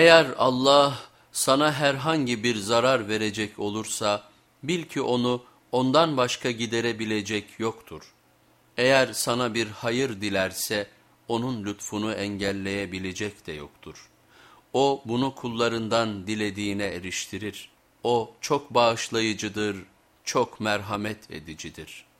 Eğer Allah sana herhangi bir zarar verecek olursa bil ki onu ondan başka giderebilecek yoktur. Eğer sana bir hayır dilerse onun lütfunu engelleyebilecek de yoktur. O bunu kullarından dilediğine eriştirir. O çok bağışlayıcıdır, çok merhamet edicidir.''